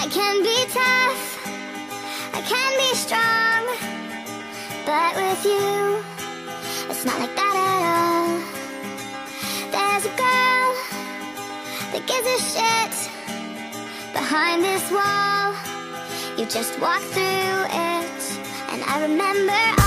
I can be tough, I can be strong, but with you, it's not like that at all. There's a girl that gives a shit behind this wall. You just walk through it, and I remember